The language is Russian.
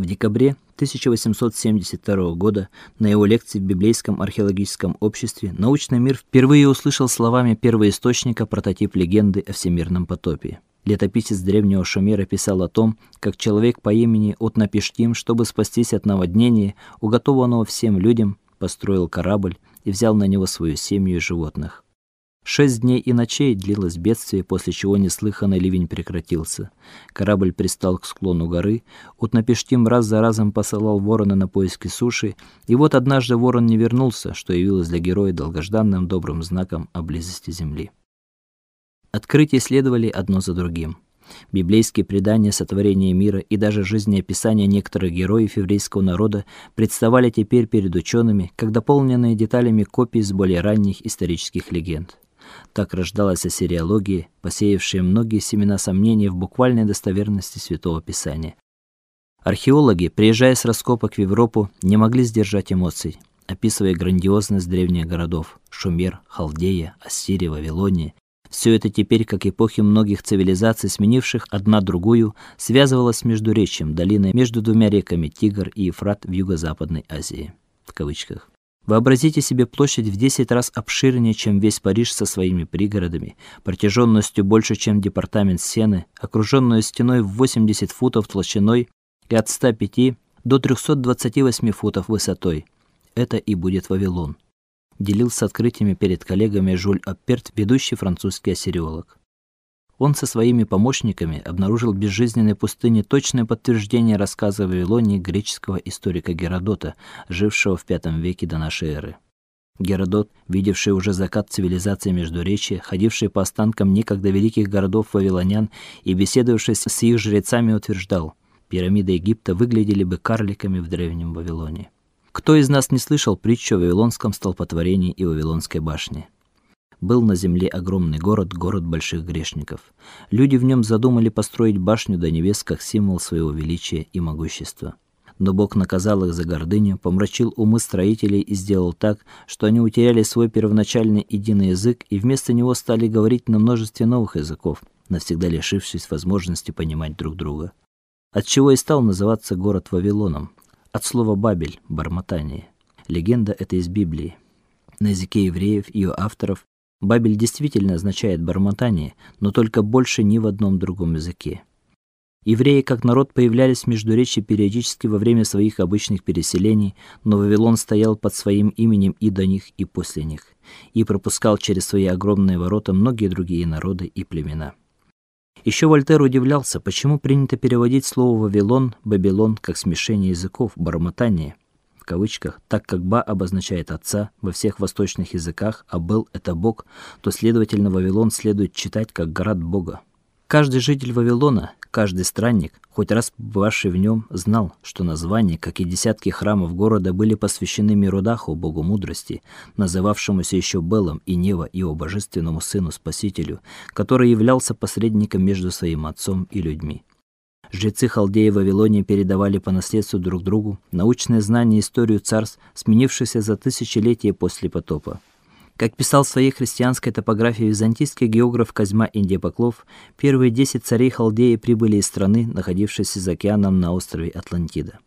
В декабре 1872 года на его лекции в Библейском археологическом обществе научный мир впервые услышал словами первоисточника прототип легенды о всемирном потопе. Летописец древнего Шумера писал о том, как человек по имени Утнапиштим, чтобы спастись от наводнения, уготованного всем людям, построил корабль и взял на него свою семью и животных. Шесть дней и ночей длилось бедствие, после чего неслыханный ливень прекратился. Корабль пристал к склону горы. Утнапиштим раз за разом посылал ворона на поиски суши, и вот однажды ворон не вернулся, что явилось для героя долгожданным добрым знаком о близости земли. Открытия следовали одно за другим. Библейские предания сотворения мира и даже жизнеописания некоторых героев еврейского народа представали теперь перед учеными как дополненные деталями копии с более ранних исторических легенд. Так рождалась ассириология, посеявшая многие семена сомнений в буквальной достоверности Святого Писания. Археологи, приезжая с раскопок в Европу, не могли сдержать эмоций, описывая грандиозность древних городов: Шумер, Халдея, Ассирия, Вавилония. Все это теперь, как эпохи многих цивилизаций, сменивших одна другую, связывалось между речем, долиной между двумя реками Тигр и Ефрат в юго-западной Азии в кавычках. Вообразите себе площадь в 10 раз обширнее, чем весь Париж со своими пригородами, протяженностью больше, чем департамент Сены, окруженную стеной в 80 футов толщиной и от 105 до 328 футов высотой. Это и будет Вавилон. Делился открытиями перед коллегами Жюль Апперт, ведущий французский ассириолог. Он со своими помощниками обнаружил в безжизненной пустыне точное подтверждение рассказа о Вавилоне греческого историка Геродота, жившего в V веке до нашей эры. Геродот, видевший уже закат цивилизации Междуречья, ходивший по останкам некогда великих городов вавилонян и беседовавший с их жрецами, утверждал: пирамиды Египта выглядели бы карликами в древнем Вавилоне. Кто из нас не слышал притчу о вавилонском столпотворении и Вавилонской башне? Был на земле огромный город, город больших грешников. Люди в нем задумали построить башню до небес как символ своего величия и могущества. Но Бог наказал их за гордыню, помрачил умы строителей и сделал так, что они утеряли свой первоначальный единый язык и вместо него стали говорить на множестве новых языков, навсегда лишившись возможности понимать друг друга. Отчего и стал называться город Вавилоном, от слова Бабель бормотание. Легенда эта из Библии. На языке евреев и ее авторов Бабель действительно означает бормотание, но только больше ни в одном другом языке. Евреи как народ появлялись в Междуречье периодически во время своих обычных переселений, но Вавилон стоял под своим именем и до них, и после них, и пропускал через свои огромные ворота многие другие народы и племена. Еще Вольтер удивлялся, почему принято переводить слово Вавилон, Бабилон как смешение языков, бормотание кавычках, так как Ба обозначает отца во всех восточных языках, а Бел это Бог, то следовательно Вавилон следует читать как город Бога. Каждый житель Вавилона, каждый странник, хоть раз побывавший в нем, знал, что название, как и десятки храмов города, были посвящены Мирудаху, богу мудрости, называвшемуся еще Белом и Нева, его божественному сыну Спасителю, который являлся посредником между своим отцом и людьми. Жрецы халдеи Вавилонии передавали по наследству друг другу научные знания и историю царств, сменившихся за тысячелетия после потопа. Как писал в своей христианской топографии византийский географ Козьма Индиапоклов, первые десять царей Халдеи прибыли из страны, находившейся за океаном на острове Атлантида.